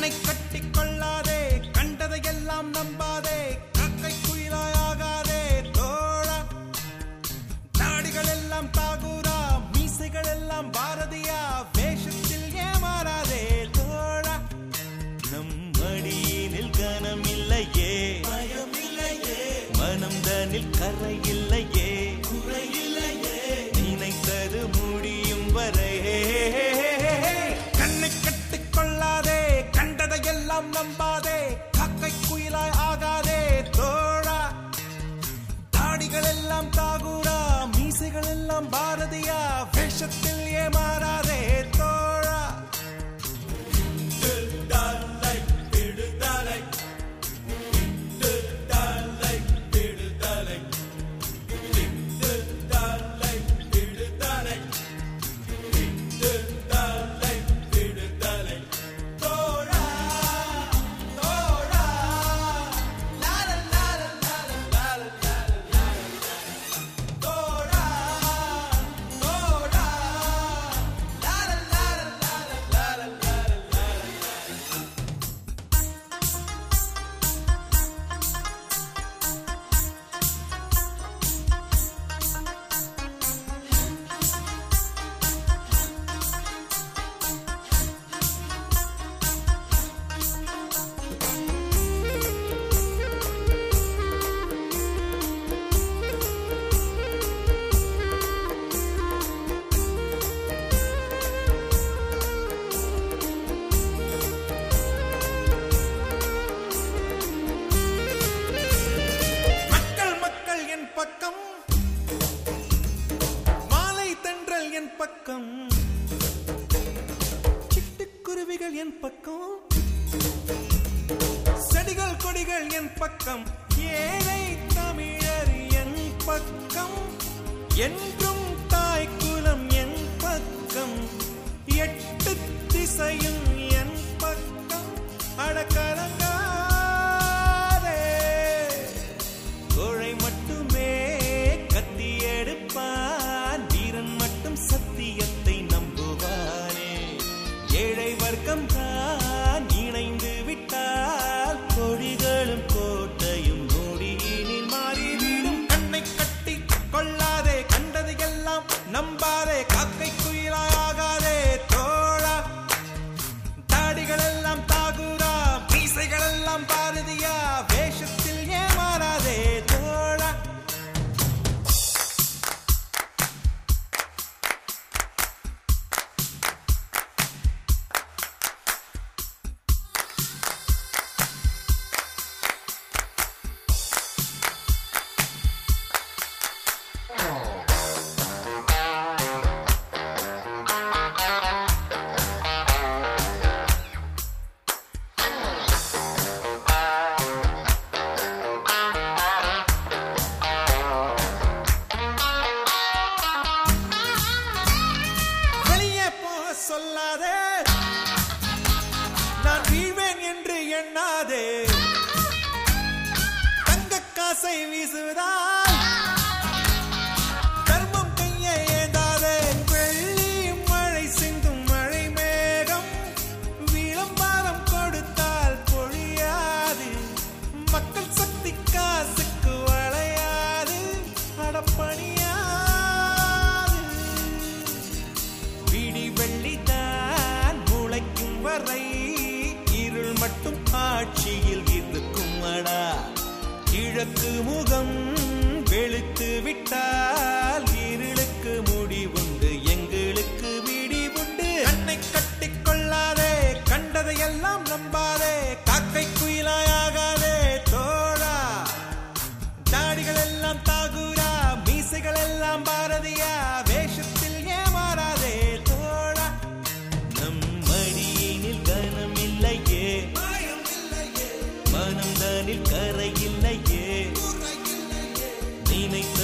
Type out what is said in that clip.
கண்ணை கட்டி கொள்ளாதே கண்டதை எல்லாம் நம்பாதே காக்கை குயிலாய் ஆகாதே தோழா. தாடிகள் எல்லாம் தாகூரா மீசைகள் எல்லாம் பாரதியா வேஷத்தில் ஏமாறாதே தோழா. நம் மடியினில் கனம் கரையில் மீசைகள் எல்லாம் பாரதியா வேஷத்தில் ஏமாறாதே தோழா என் பக்கம். செடிகள் கொடிகள் என் பக்கம். ஏழை தமிழர் என் பக்கம். என்றும் தாய் குலம் என் பக்கம். எட்டு திசையும் என் பக்கம். அடக்கலங்காதே சொல்லாதே. நான் வீழ்வேன் என்று எண்ணாதே. தங்க காசை வீசுவதால் கிழக்கு முகம் வெளுத்து விட்டால் இருளுக்கு முடிவுண்டு எங்களுக்கு விடிவுண்டு. கண்ணை கட்டிக்கொள்ளாதே கண்டதையெல்லாம் நம்பாதே காக்கை குயிலாயாகாதே தோழா. தாடிகள் எல்லாம் தாகூரா மீசைகள் எல்லாம் பாரதியா வேஷத்தில் ஏமாறாதே தோழா. நம் மடியினில் கனமில்லையே. மனம் தானில் கரையில் You.